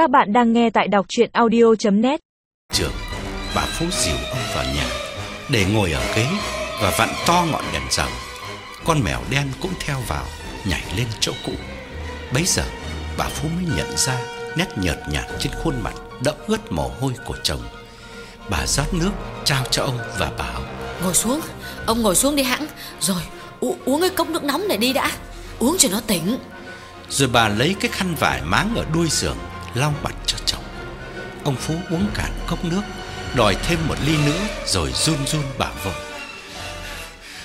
Các bạn đang nghe tại đọc chuyện audio.net Trường, bà Phú dìu ông vào nhà để ngồi ở ghế và vặn to ngọn đèn dầu. Con mèo đen cũng theo vào, nhảy lên chỗ cũ. Bấy giờ, bà Phú mới nhận ra nét nhợt nhạt trên khuôn mặt đẫm ướt mồ hôi của chồng. Bà rót nước trao cho ông và bảo Ngồi xuống Ông ngồi xuống đi hãng Rồi u- uống cái cốc nước nóng này đi đã Uống cho nó tỉnh Rồi bà lấy cái khăn vải máng ở đuôi giường lau mặt cho chồng. Ông Phú uống cạn cốc nước, đòi thêm một ly nữa rồi run run bảo vợ.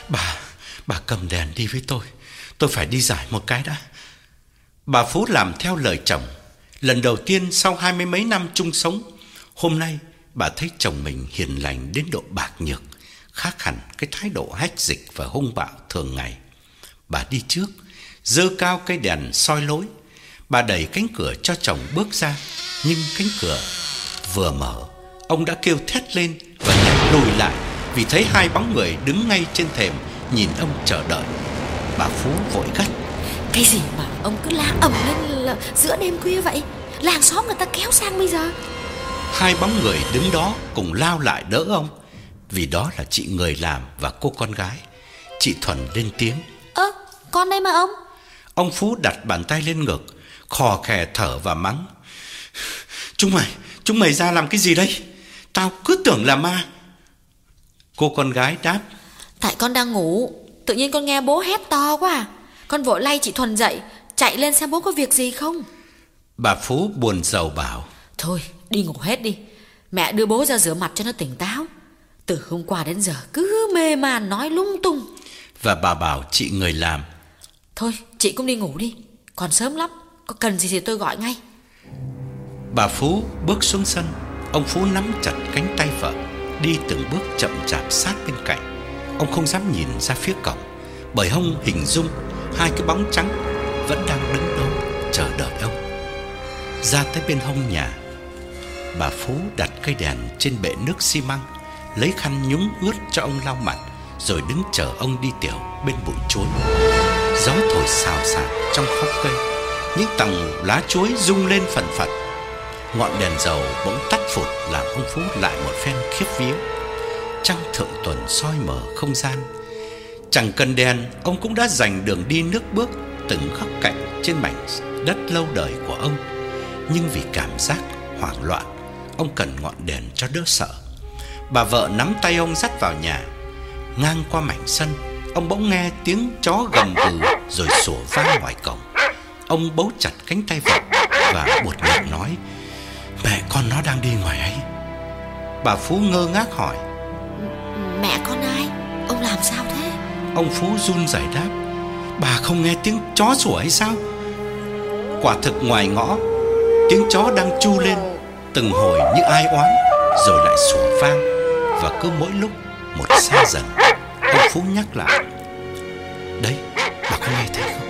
Bà, bà cầm đèn đi với tôi, tôi phải đi giải một cái đã. Bà Phú làm theo lời chồng. Lần đầu tiên sau hai mươi mấy năm chung sống, hôm nay bà thấy chồng mình hiền lành đến độ bạc nhược, khác hẳn cái thái độ hách dịch và hung bạo thường ngày. Bà đi trước, dơ cao cây đèn soi lối. Bà đẩy cánh cửa cho chồng bước ra, nhưng cánh cửa vừa mở, ông đã kêu thét lên và nhảy lùi lại vì thấy hai bóng người đứng ngay trên thềm nhìn ông chờ đợi. Bà Phú vội gắt: Cái gì mà ông cứ la ầm lên là giữa đêm khuya vậy Làng xóm người ta kéo sang bây giờ Hai bóng người đứng đó cùng lao lại đỡ ông, vì đó là chị người làm và cô con gái. Chị Thuần lên tiếng. Ơ con đây mà ông Ông Phú đặt bàn tay lên ngực, khò khè thở và mắng. Chúng mày, chúng mày ra làm cái gì đây? Tao cứ tưởng là ma. Cô con gái đáp. Tại con đang ngủ Tự nhiên con nghe bố hét to quá à. Con vội lay chị Thuần dậy Chạy lên xem bố có việc gì không Bà Phú buồn rầu bảo. Thôi đi ngủ hết đi Mẹ đưa bố ra rửa mặt cho nó tỉnh táo Từ hôm qua đến giờ cứ mê man nói lung tung Và bà bảo chị người làm. Thôi chị cũng đi ngủ đi Còn sớm lắm có cần gì thì tôi gọi ngay Bà Phú bước xuống sân. Ông Phú nắm chặt cánh tay vợ, đi từng bước chậm chạp sát bên cạnh. Ông không dám nhìn ra phía cổng, bởi ông hình dung hai cái bóng trắng vẫn đang đứng đó chờ đợi ông. Ra tới bên hông nhà, bà Phú đặt cây đèn trên bệ nước xi măng, lấy khăn nhúng ướt cho ông lau mặt, rồi đứng chờ ông đi tiểu bên bụi chuối. Gió thổi xào xạc trong khóm cây, những tầng lá chuối rung lên phần phật. Ngọn đèn dầu bỗng tắt phụt làm ông Phú lại một phen khiếp vía. Trăng thượng tuần soi mở không gian. Chẳng cần đèn, ông cũng đã giành đường đi nước bước từng khắc cạnh trên mảnh đất lâu đời của ông. Nhưng vì cảm giác hoảng loạn, ông cần ngọn đèn cho đỡ sợ. Bà vợ nắm tay ông dắt vào nhà. Ngang qua mảnh sân, ông bỗng nghe tiếng chó gầm gừ rồi sủa vang ngoài cổng. Ông bấu chặt cánh tay vợ và buột miệng nói: "Mẹ con nó đang đi ngoài ấy." Bà Phú ngơ ngác hỏi: Mẹ con ai Ông làm sao thế Ông Phú run rẩy đáp: "Bà không nghe tiếng chó sủa hay sao?" Quả thực ngoài ngõ, tiếng chó đang chu lên từng hồi như ai oán, rồi lại sủa vang và cứ mỗi lúc một xa dần. Ông Phú nhắc lại: "Đấy, bà có nghe thấy không?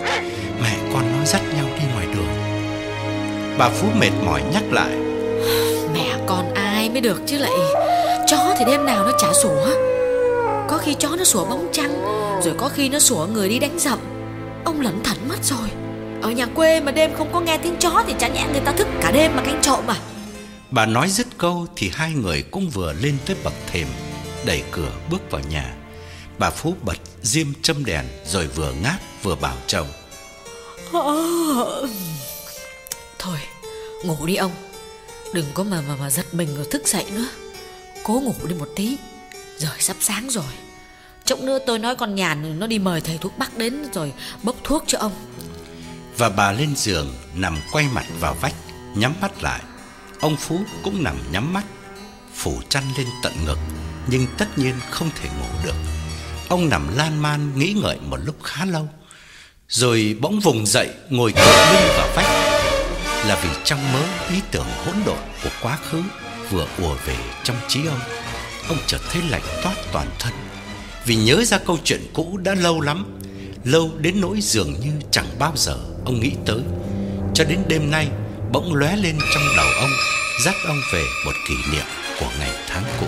Bà Phú mệt mỏi nhắc lại: Mẹ con ai mới được chứ lại? Chó thì đêm nào nó chả sủa. Có khi chó nó sủa bóng trăng Rồi có khi nó sủa người đi đánh dậm Ông lẩn thẩn mất rồi. Ở nhà quê mà đêm không có nghe tiếng chó Thì chả nhẽ người ta thức cả đêm mà canh trộm à? Bà nói dứt câu thì hai người cũng vừa lên tới bậc thềm, đẩy cửa bước vào nhà. Bà Phú bật diêm châm đèn rồi vừa ngáp vừa bảo chồng. Thôi ngủ đi ông Đừng có mà mà, mà giật mình rồi thức dậy nữa Cố ngủ đi một tí Rồi sắp sáng rồi Chốc nữa tôi nói con nhàn nó đi mời thầy thuốc bắc đến Rồi bốc thuốc cho ông Và bà lên giường nằm quay mặt vào vách, nhắm mắt lại. Ông Phú cũng nằm nhắm mắt, phủ chăn lên tận ngực, nhưng tất nhiên không thể ngủ được. Ông nằm lan man nghĩ ngợi một lúc khá lâu, rồi bỗng vùng dậy ngồi tựa lưng vào vách. Là vì trong mớ ý tưởng hỗn độn của quá khứ vừa ùa về trong trí ông, ông chợt thấy lạnh toát toàn thân. Vì nhớ ra câu chuyện cũ đã lâu lắm, lâu đến nỗi dường như chẳng bao giờ ông nghĩ tới. Cho đến đêm nay bỗng lóe lên trong đầu ông, dắt ông về một kỷ niệm của ngày tháng cũ.